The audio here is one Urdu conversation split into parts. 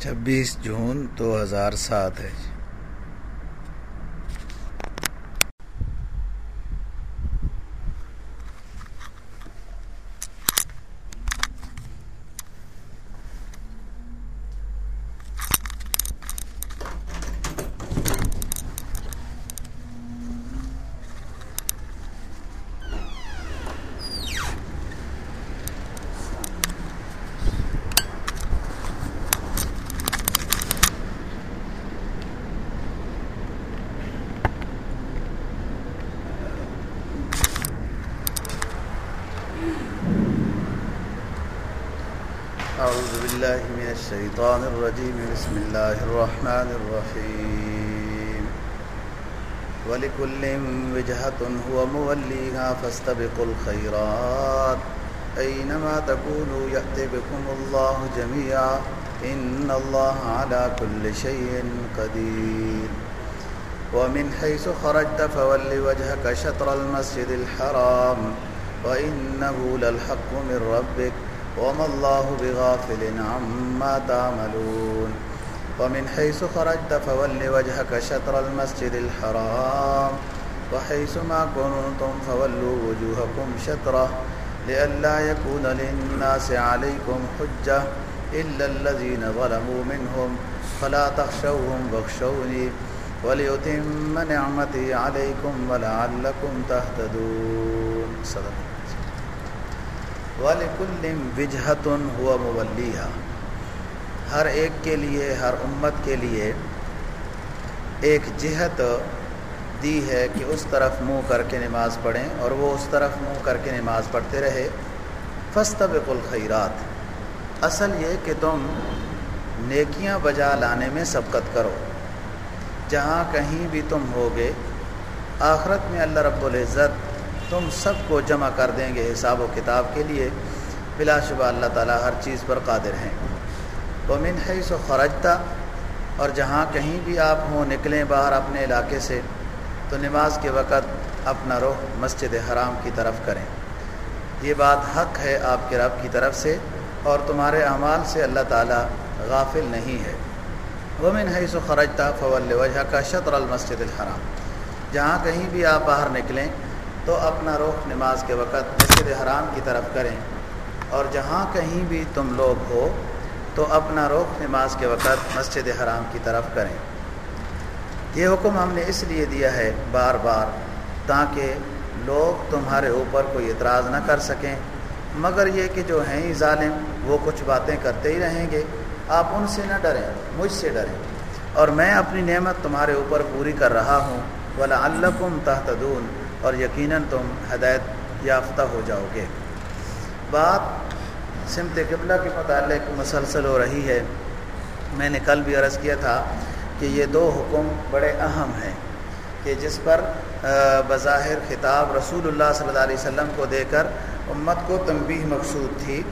چھبیس جون دو ہزار سات ہے۔ أعوذ بالله من الشيطان الرجيم. بسم الله الرحمن الرحيم. ولكل وجهة هو موليها فاستبقوا الخيرات. أينما تكونوا يأتي بكم الله جميعا. إن الله على كل شيء قدير. ومن حيث خرجت فول وجهك شطر المسجد الحرام. وإنه للحق من ربك. وما الله بغافل عما تعملون. ومن حيث خرجت فول وجهك شطر المسجد الحرام. وحيث ما كنتم فولوا وجوهكم شطره لئلا يكون للناس عليكم حجة إلا الذين ظلموا منهم. فلا تخشوهم واخشوني وليتم نعمتي عليكم ولعلكم تهتدون. صدق. وَلِكُلِّ وِجْهَةٌ هُوَ مُوَلِّيهَا ہر ایک کے لیے، ہر امت کے لیے ایک جہت دی ہے کہ اس طرف منہ کر کے نماز پڑھیں اور وہ اس طرف منہ کر کے نماز پڑھتے رہے۔ فستبق الخیرات۔ اصل یہ کہ تم نیکیاں بجا لانے میں سبقت کرو۔ جہاں کہیں بھی تم ہوگے، آخرت میں اللہ رب العزت تم سب کو جمع کر دیں گے حساب و کتاب کے لیے۔ بلا شبہ اللہ تعالیٰ ہر چیز پر قادر ہیں۔ وہ من حیث و خرجتا، اور جہاں کہیں بھی آپ ہوں، نکلیں باہر اپنے علاقے سے، تو نماز کے وقت اپنا رخ مسجد حرام کی طرف کریں۔ یہ بات حق ہے آپ کے رب کی طرف سے، اور تمہارے اعمال سے اللہ تعالیٰ غافل نہیں ہے۔ وہ من حیث خرجتا، فول وجہ کا شطر المسجد الحرام۔ جہاں کہیں بھی آپ باہر نکلیں تو اپنا رخ نماز کے وقت مسجد حرام کی طرف کریں۔ اور جہاں کہیں بھی تم لوگ ہو، تو اپنا رخ نماز کے وقت مسجد حرام کی طرف کریں۔ یہ حکم ہم نے اس لیے دیا ہے بار بار تاکہ لوگ تمہارے اوپر کوئی اعتراض نہ کر سکیں۔ مگر یہ کہ جو ہیں ظالم، وہ کچھ باتیں کرتے ہی رہیں گے۔ آپ ان سے نہ ڈریں، مجھ سے ڈریں۔ اور میں اپنی نعمت تمہارے اوپر پوری کر رہا ہوں۔ ولا الکم تحتدون اور یقیناً تم ہدایت یافتہ ہو جاؤ گے۔ بات سمت قبلہ کے متعلق مسلسل ہو رہی ہے۔ میں نے کل بھی عرض کیا تھا کہ یہ دو حکم بڑے اہم ہیں کہ جس پر بظاہر خطاب رسول اللہ صلی اللہ علیہ وسلم کو دے کر امت کو تنبیہ مقصود تھی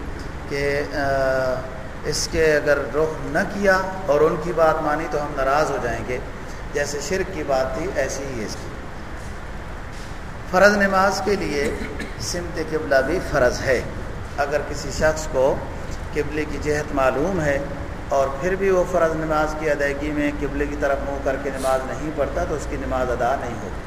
کہ اس کے اگر رخ نہ کیا اور ان کی بات مانی تو ہم ناراض ہو جائیں گے۔ جیسے شرک کی بات تھی، ایسی ہی اس کی فرض نماز کے لیے سمت قبلہ بھی فرض ہے۔ اگر کسی شخص کو قبلے کی جہت معلوم ہے اور پھر بھی وہ فرض نماز کی ادائیگی میں قبلے کی طرف منہ کر کے نماز نہیں پڑھتا تو اس کی نماز ادا نہیں ہوگی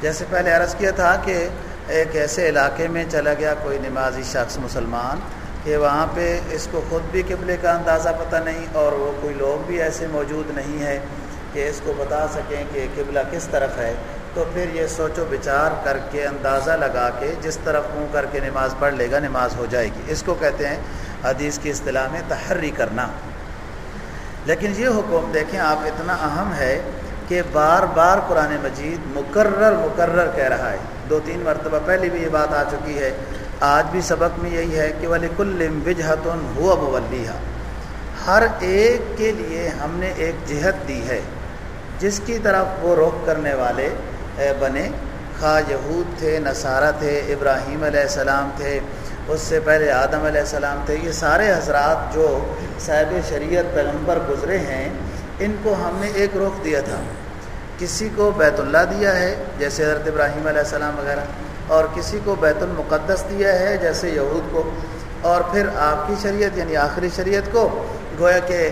جیسے پہلے عرض کیا تھا کہ ایک ایسے علاقے میں چلا گیا کوئی نمازی شخص مسلمان کہ وہاں پہ اس کو خود بھی قبلے کا اندازہ پتہ نہیں اور وہ کوئی لوگ بھی ایسے موجود نہیں ہے کہ اس کو بتا سکیں کہ قبلہ کس طرف ہے۔ تو پھر یہ سوچ و بچار کر کے، اندازہ لگا کے، جس طرف منہ کر کے نماز پڑھ لے گا، نماز ہو جائے گی۔ اس کو کہتے ہیں حدیث کی اصطلاح میں تحری کرنا۔ لیکن یہ حکم دیکھیں، آپ اتنا اہم ہے کہ بار بار قرآن مجید مقرر مقرر کہہ رہا ہے۔ دو تین مرتبہ پہلے بھی یہ بات آ چکی ہے۔ آج بھی سبق میں یہی ہے کہ ولی کل وجہتن ہوا مولیہ ہر ایک کے لیے ہم نے ایک جہت دی ہے۔ جس کی طرف وہ رخ کرنے والے بنے، خواہ یہود تھے، نصارہ تھے، ابراہیم علیہ السلام تھے، اس سے پہلے آدم علیہ السلام تھے، یہ سارے حضرات جو صاحب شریعت پیغمبر گزرے ہیں، ان کو ہم نے ایک رخ دیا تھا۔ کسی کو بیت اللہ دیا ہے، جیسے حضرت ابراہیم علیہ السلام وغیرہ، اور کسی کو بیت المقدس دیا ہے، جیسے یہود کو۔ اور پھر آپ کی شریعت یعنی آخری شریعت کو، گویا کہ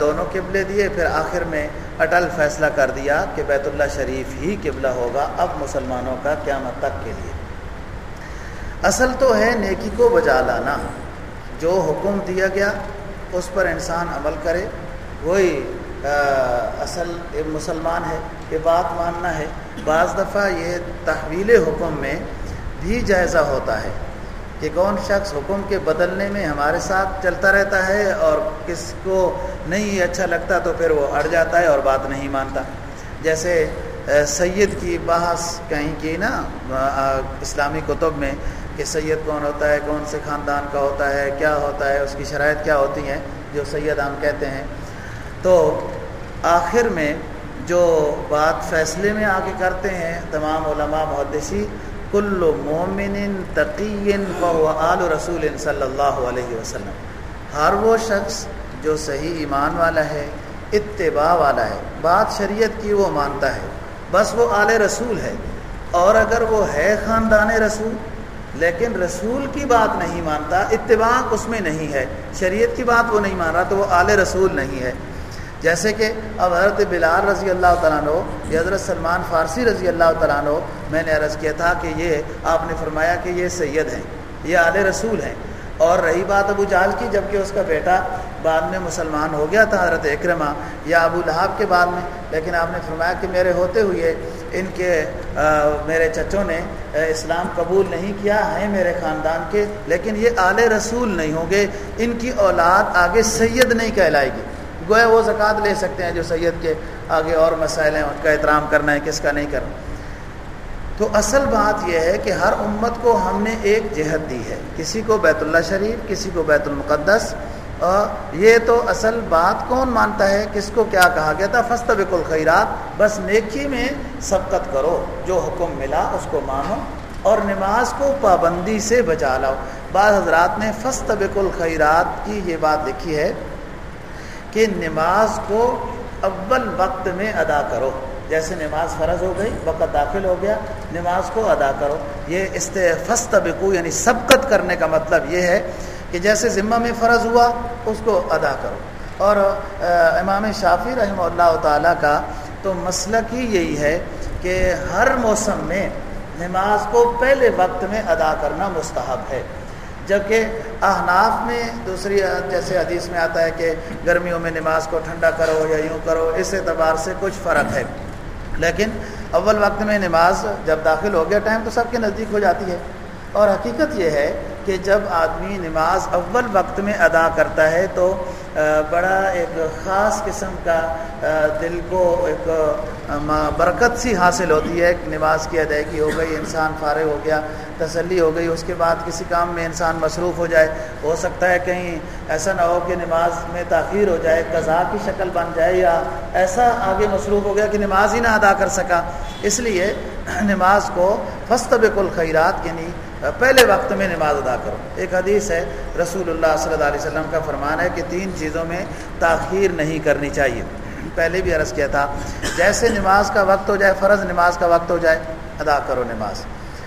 دونوں قبلے دیے، پھر آخر میں اٹل فیصلہ کر دیا کہ بیت اللہ شریف ہی قبلہ ہوگا اب مسلمانوں کا قیامت تک کے لیے۔ اصل تو ہے نیکی کو بجا لانا۔ جو حکم دیا گیا، اس پر انسان عمل کرے۔ وہی اصل مسلمان ہے، یہ بات ماننا ہے۔ بعض دفعہ یہ تحویل حکم میں بھی جائزہ ہوتا ہے۔ کہ کون شخص حکم کے بدلنے میں ہمارے ساتھ چلتا رہتا ہے اور کس کو نہیں اچھا لگتا تو پھر وہ اڑ جاتا ہے اور بات نہیں مانتا۔ جیسے سید کی بحث کہیں کی نا اسلامی کتب میں کہ سید کون ہوتا ہے، کون سے خاندان کا ہوتا ہے، کیا ہوتا ہے، اس کی شرائط کیا ہوتی ہیں، جو سید ہم کہتے ہیں۔ تو آخر میں جو بات فیصلے میں آگے کرتے ہیں تمام علماء محدثی کل مومن تقی و آل رسول صلی اللہ علیہ وسلم۔ ہر وہ شخص جو صحیح ایمان والا ہے، اتباع والا ہے، بات شریعت کی وہ مانتا ہے۔ بس وہ آل رسول ہے۔ اور اگر وہ ہے خاندان رسول، لیکن رسول کی بات نہیں مانتا، اتباع اس میں نہیں ہے۔ شریعت کی بات وہ نہیں مان رہا تو وہ آل رسول نہیں ہے۔ جیسے کہ اب حضرت بلال رضی اللہ تعالیٰ عنہ یا حضرت سلمان فارسی رضی اللہ تعالیٰ عنہ، میں نے عرض کیا تھا کہ یہ آپ نے فرمایا کہ یہ سید ہیں، یہ آل رسول ہیں۔ اور رہی بات ابو جال کی جبکہ اس کا بیٹا بعد میں مسلمان ہو گیا تھا حضرت اکرمہ یا ابو لہاب کے بعد میں، لیکن آپ نے فرمایا کہ میرے ہوتے ہوئے ان کے میرے چچوں نے اسلام قبول نہیں کیا، ہیں میرے خاندان کے، لیکن یہ آل رسول نہیں ہوں گے، ان کی اولاد آگے سید نہیں کہلائے گی۔ گویا وہ زکوٰۃ لے سکتے ہیں جو سید کے آگے اور مسائل ہیں، ان کا احترام کرنا ہے، کس کا نہیں کرنا۔ تو اصل بات یہ ہے کہ ہر امت کو ہم نے ایک جہت دی ہے، کسی کو بیت اللہ شریف، کسی کو بیت المقدس۔ اور یہ تو اصل بات کون مانتا ہے، کس کو کیا کہا گیا تھا؟ فسط بک الخیرات، بس نیکی میں سبقت کرو، جو حکم ملا اس کو مانو اور نماز کو پابندی سے بچا لاؤ۔ بعض حضرات نے فسط بک الخیرات کی یہ بات لکھی ہے کہ نماز کو اول وقت میں ادا کرو۔ جیسے نماز فرض ہو گئی، وقت داخل ہو گیا، نماز کو ادا کرو۔ یہ استفست بکو یعنی سبقت کرنے کا مطلب یہ ہے کہ جیسے ذمہ میں فرض ہوا، اس کو ادا کرو۔ اور امام شافی رحمہ اللہ تعالیٰ کا تو مسلک ہی یہی ہے کہ ہر موسم میں نماز کو پہلے وقت میں ادا کرنا مستحب ہے۔ جبکہ احناف میں دوسری جیسے حدیث میں آتا ہے کہ گرمیوں میں نماز کو ٹھنڈا کرو یا یوں کرو، اس اعتبار سے کچھ فرق ہے۔ لیکن اول وقت میں نماز جب داخل ہو گیا، ٹائم تو سب کے نزدیک ہو جاتی ہے۔ اور حقیقت یہ ہے کہ جب آدمی نماز اول وقت میں ادا کرتا ہے تو بڑا ایک خاص قسم کا دل کو ایک برکت سی حاصل ہوتی ہے، ایک نماز کی ادائیگی ہو گئی، انسان فارغ ہو گیا، تسلی ہو گئی، اس کے بعد کسی کام میں انسان مصروف ہو جائے، ہو سکتا ہے کہیں ایسا نہ ہو کہ نماز میں تاخیر ہو جائے قضا کی شکل بن جائے، یا ایسا آگے مصروف ہو گیا کہ نماز ہی نہ ادا کر سکا۔ اس لیے نماز کو فسط بک الخیرات یعنی پہلے وقت میں نماز ادا کرو۔ ایک حدیث ہے، رسول اللہ صلی اللہ علیہ وسلم کا فرمان ہے کہ تین چیزوں میں تاخیر نہیں کرنی چاہیے۔ پہلے بھی عرض کیا تھا، جیسے نماز کا وقت ہو جائے، فرض نماز کا وقت ہو جائے، ادا کرو نماز۔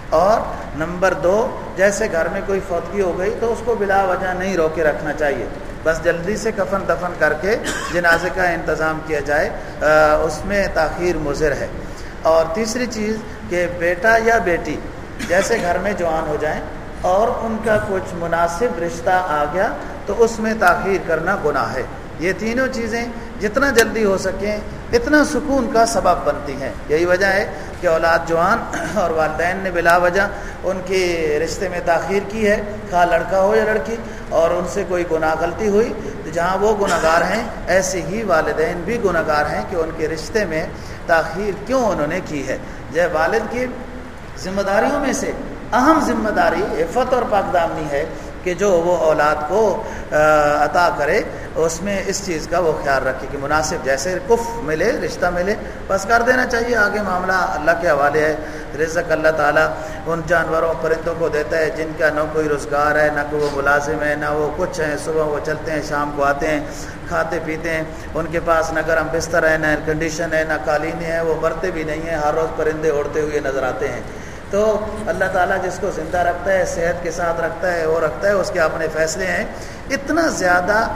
اور نمبر دو، جیسے گھر میں کوئی فوتگی ہو گئی تو اس کو بلا وجہ نہیں روکے رکھنا چاہیے۔ بس جلدی سے کفن دفن کر کے جنازے کا انتظام کیا جائے اس میں تاخیر مضر ہے۔ اور تیسری چیز کہ بیٹا یا بیٹی، جیسے گھر میں جوان ہو جائیں اور ان کا کچھ مناسب رشتہ آ گیا تو اس میں تاخیر کرنا گناہ ہے۔ یہ تینوں چیزیں جتنا جلدی ہو سکیں اتنا سکون کا سبب بنتی ہیں یہی وجہ ہے کہ اولاد جوان اور والدین نے بلا وجہ ان کے رشتے میں تاخیر کی ہے۔ خواہ لڑکا ہو یا لڑکی، اور ان سے کوئی گناہ غلطی ہوئی، تو جہاں وہ گناہ گار ہیں، ایسے ہی والدین بھی گناہ گار ہیں کہ ان کے رشتے میں تاخیر کیوں انہوں نے کی ہے۔ جب والد کی ذمہ داریوں میں سے اہم ذمہ داری عفت اور پاک دامنی ہے کہ جو وہ اولاد کو عطا کرے اس میں اس چیز کا وہ خیال رکھے کہ مناسب جیسے کف ملے، رشتہ ملے، بس کر دینا چاہیے۔ آگے معاملہ اللہ کے حوالے ہے۔ رزق اللہ تعالیٰ ان جانوروں، پرندوں کو دیتا ہے جن کا نہ کوئی روزگار ہے، نہ کوئی وہ ملازم ہے، نہ وہ کچھ ہیں۔ صبح وہ چلتے ہیں، شام کو آتے ہیں، کھاتے پیتے ہیں۔ ان کے پاس نہ گرم بستر ہے، نہ ایئر کنڈیشن ہے، نہ قالینیں ہیں، وہ مرتے بھی نہیں ہیں۔ ہر روز پرندے اڑتے ہوئے نظر آتے ہیں۔ تو اللہ تعالیٰ جس کو زندہ رکھتا ہے، صحت کے ساتھ رکھتا ہے، وہ رکھتا ہے، اس کے اپنے فیصلے ہیں۔ اتنا زیادہ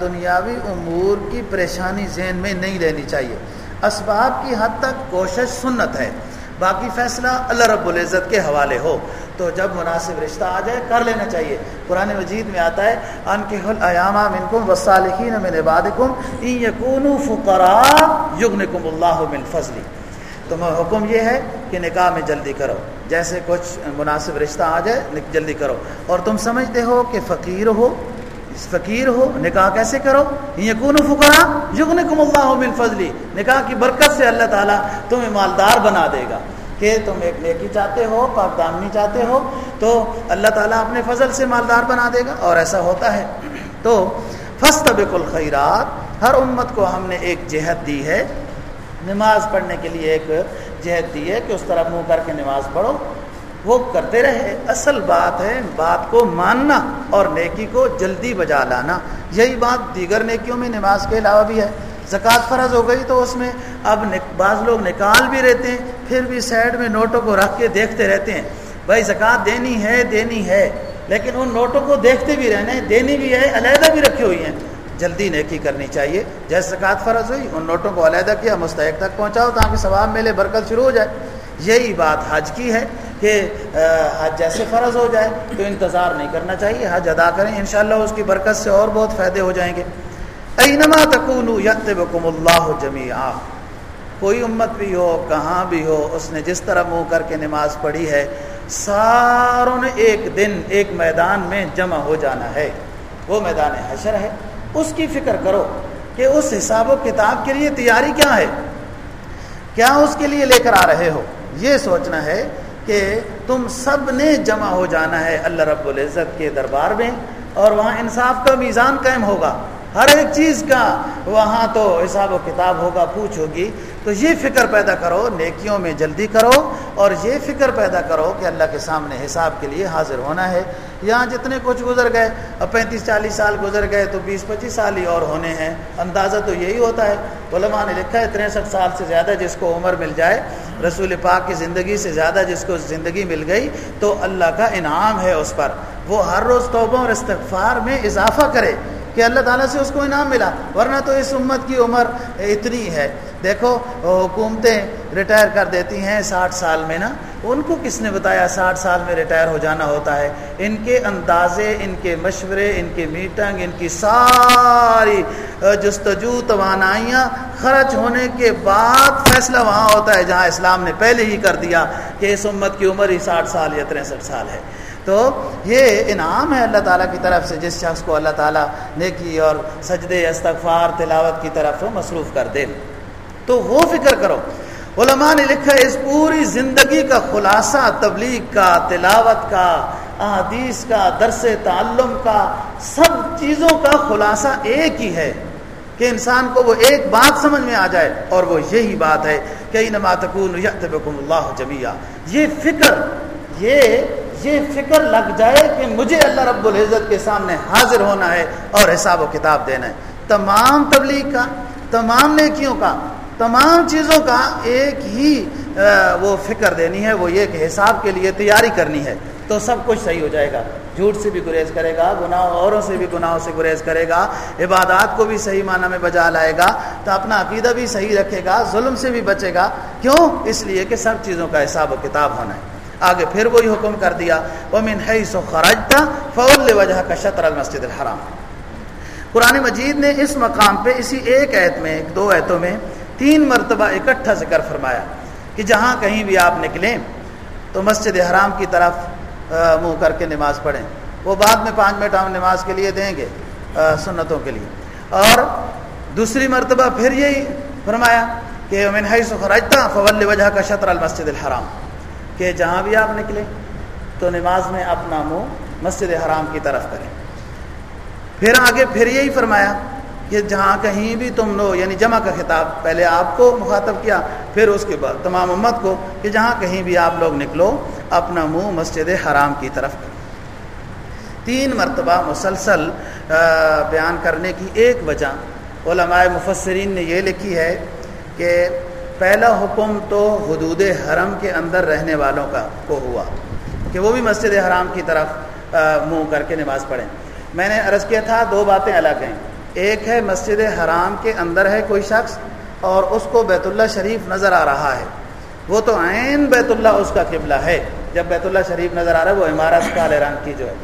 دنیاوی امور کی پریشانی ذہن میں نہیں لینی چاہیے۔ اسباب کی حد تک کوشش سنت ہے۔ باقی فیصلہ اللہ رب العزت کے حوالے ہو۔ تو جب مناسب رشتہ آ جائے، کر لینا چاہیے۔ قرآن مجید میں آتا ہے ان کے حلامہ منکم وصالحین من عبادکم ان یکونوا فقراء یغنکم اللہ من فضلی۔ تو حکم یہ ہے کہ نکاح میں جلدی کرو۔ جیسے کچھ مناسب رشتہ آ جائے جلدی کرو۔ اور تم سمجھتے ہو کہ فقیر ہو فقیر ہو، نکاح کیسے کرو؟ یقون فکرا یغن کم اللہ من فضلی۔ نکاح کی برکت سے اللہ تعالیٰ تمہیں مالدار بنا دے گا۔ کہ تم ایک نیکی چاہتے ہو، پاک دامنی چاہتے ہو، تو اللہ تعالیٰ اپنے فضل سے مالدار بنا دے گا۔ اور ایسا ہوتا ہے۔ تو فسط الخیرات۔ ہر امت کو ہم نے ایک جہت دی ہے۔ نماز پڑھنے کے لیے ایک جہد دی ہے کہ اس طرح منہ کر کے نماز پڑھو۔ وہ کرتے رہے۔ اصل بات ہے بات کو ماننا اور نیکی کو جلدی بجا لانا۔ یہی بات دیگر نیکیوں میں نماز کے علاوہ بھی ہے۔ زکوٰۃ فرض ہو گئی تو اس میں اب بعض لوگ نکال بھی رہتے ہیں، پھر بھی سائڈ میں نوٹوں کو رکھ کے دیکھتے رہتے ہیں۔ بھائی زکوٰۃ دینی ہے دینی ہے، لیکن ان نوٹوں کو دیکھتے بھی رہنے، دینی بھی ہے، علیحدہ بھی رکھی ہوئی ہیں۔ جلدی نیکی کرنی چاہیے۔ جیسے زکوٰۃ فرض ہوئی، ان نوٹوں کو علیحدہ کیا، مستحق تک پہنچاؤ تاکہ ثواب ملے، برکت شروع ہو جائے۔ یہی بات حج کی ہے کہ حج جیسے فرض ہو جائے تو انتظار نہیں کرنا چاہیے۔ حج ادا کریں، انشاءاللہ اس کی برکت سے اور بہت فائدے ہو جائیں گے۔ اینما تکونو یتبکم اللہ جمیعا۔ کوئی امت بھی ہو، کہاں بھی ہو، اس نے جس طرح منہ کر کے نماز پڑھی ہے، ساروں نے ایک دن، ایک میدان میں جمع ہو جانا ہے۔ وہ میدان حشر ہے۔ اس کی فکر کرو کہ اس حساب و کتاب کے لیے تیاری کیا ہے؟ کیا اس کے لیے لے کر آ رہے ہو؟ یہ سوچنا ہے کہ تم سب نے جمع ہو جانا ہے اللہ رب العزت کے دربار میں اور وہاں انصاف کا میزان قائم ہوگا۔ ہر ایک چیز کا وہاں تو حساب و کتاب ہوگا، پوچھ ہوگی۔ تو یہ فکر پیدا کرو، نیکیوں میں جلدی کرو اور یہ فکر پیدا کرو کہ اللہ کے سامنے حساب کے لیے حاضر ہونا ہے۔ یہاں جتنے کچھ گزر گئے، اب پینتیس چالیس سال گزر گئے تو بیس پچیس سال ہی اور ہونے ہیں۔ اندازہ تو یہی ہوتا ہے۔ علماء نے لکھا ہے، تریسٹھ سال سے زیادہ جس کو عمر مل جائے، رسول پاک کی زندگی سے زیادہ جس کو زندگی مل گئی تو اللہ کا انعام ہے اس پر۔ وہ ہر روز توبوں اور استغفار میں اضافہ کرے کہ اللہ تعالیٰ سے اس کو انعام ملا۔ ورنہ تو اس امت کی عمر اتنی ہے۔ دیکھو حکومتیں ریٹائر کر دیتی ہیں ساٹھ سال میں نا۔ ان کو کس نے بتایا ساٹھ سال میں ریٹائر ہو جانا ہوتا ہے؟ ان کے اندازے، ان کے مشورے، ان کے میٹنگ، ان کی ساری جستجو توانائیاں خرچ ہونے کے بعد فیصلہ وہاں ہوتا ہے جہاں اسلام نے پہلے ہی کر دیا کہ اس امت کی عمر ہی ساٹھ سال یا تریسٹھ سال ہے۔ تو یہ انعام ہے اللہ تعالیٰ کی طرف سے جس شخص کو اللہ تعالیٰ نیکی اور سجدے، استغفار، تلاوت کی طرف مصروف کر دے۔ تو وہ فکر کرو علماء نے لکھا ہے، اس پوری زندگی کا خلاصہ، تبلیغ کا، تلاوت کا، احادیث کا، درس تعلم کا، سب چیزوں کا خلاصہ ایک ہی ہے کہ انسان کو وہ ایک بات سمجھ میں آ جائے اور وہ یہی بات ہے کہ نماتکون اللہ جمیا یہ فکر، یہ یہ فکر لگ جائے کہ مجھے اللہ رب العزت کے سامنے حاضر ہونا ہے اور حساب و کتاب دینا ہے۔ تمام تبلیغ کا، تمام نیکیوں کا تمام چیزوں کا ایک ہی وہ فکر دینی ہے، وہ یہ کہ حساب کے لیے تیاری کرنی ہے۔ تو سب کچھ صحیح ہو جائے گا۔ جھوٹ سے بھی گریز کرے گا گناہ اوروں سے بھی گناہوں سے گریز کرے گا۔ عبادات کو بھی صحیح معنی میں بجا لائے گا۔ تو اپنا عقیدہ بھی صحیح رکھے گا، ظلم سے بھی بچے گا۔ کیوں؟ اس لیے کہ سب چیزوں کا حساب و کتاب ہونا ہے۔ آگے پھر وہی حکم کر دیا۔ وہ من ہے سو خراج تھا فول وجہ کا شطر المسد الحرام۔ قرآن مجید نے اس مقام پہ اسی ایک ایت میں، ایک دو ایتوں میں تین مرتبہ اکٹھا ذکر فرمایا کہ جہاں کہیں بھی آپ نکلیں تو مسجد حرام کی طرف منہ کر کے نماز پڑھیں۔ وہ بعد میں پانچ منٹ ہم نماز کے لیے دیں گے سنتوں کے لیے۔ اور دوسری مرتبہ پھر یہی فرمایا کہ من حیث خرجتا فول وجہ کا شطر المسجد الحرام، کہ جہاں بھی آپ نکلیں تو نماز میں اپنا منہ مسجد حرام کی طرف کریں۔ پھر آگے پھر یہی فرمایا کہ جہاں کہیں بھی تم لو یعنی جمع کا خطاب پہلے آپ کو مخاطب کیا، پھر اس کے بعد تمام امت کو کہ جہاں کہیں بھی آپ لوگ نکلو، اپنا منہ مسجد حرام کی طرف۔ تین مرتبہ مسلسل بیان کرنے کی ایک وجہ علماء مفسرین نے یہ لکھی ہے کہ پہلا حکم تو حدود حرم کے اندر رہنے والوں کا کو ہوا، کہ وہ بھی مسجد حرام کی طرف منہ کر کے نماز پڑھیں۔ میں نے عرض کیا تھا، دو باتیں الگ ہیں۔ ایک ہے مسجد حرام کے اندر ہے کوئی شخص اور اس کو بیت اللہ شریف نظر آ رہا ہے۔ وہ تو عین بیت اللہ اس کا قبلہ ہے۔ جب بیت اللہ شریف نظر آ رہا ہے، وہ عمارت کالے رنگ کی جو ہے۔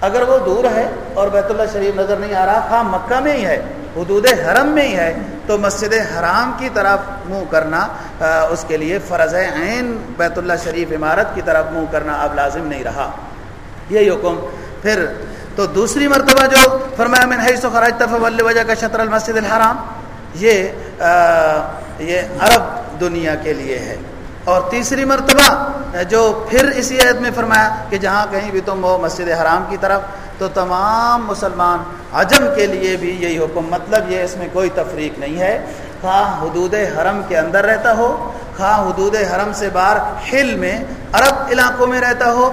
اگر وہ دور ہے اور بیت اللہ شریف نظر نہیں آ رہا، خواہ مکہ میں ہی ہے، حدود حرم میں ہی ہے، تو مسجد حرام کی طرف منہ کرنا اس کے لیے فرض ہے عین بیت اللہ شریف عمارت کی طرف منہ کرنا اب لازم نہیں رہا۔ یہی حکم۔ پھر تو دوسری مرتبہ جو فرمایا من حیث خراج تفول وجہ کا شطر المسجد الحرام، یہ یہ عرب دنیا کے لیے ہے۔ اور تیسری مرتبہ جو پھر اسی عید میں فرمایا کہ جہاں کہیں بھی تم ہو مسجد حرام کی طرف، تو تمام مسلمان عجم کے لیے بھی یہی حکم مطلب یہ اس میں کوئی تفریق نہیں ہے۔ خواہ حدود حرم کے اندر رہتا ہو، خواہ حدود حرم سے باہر ہل میں عرب علاقوں میں رہتا ہو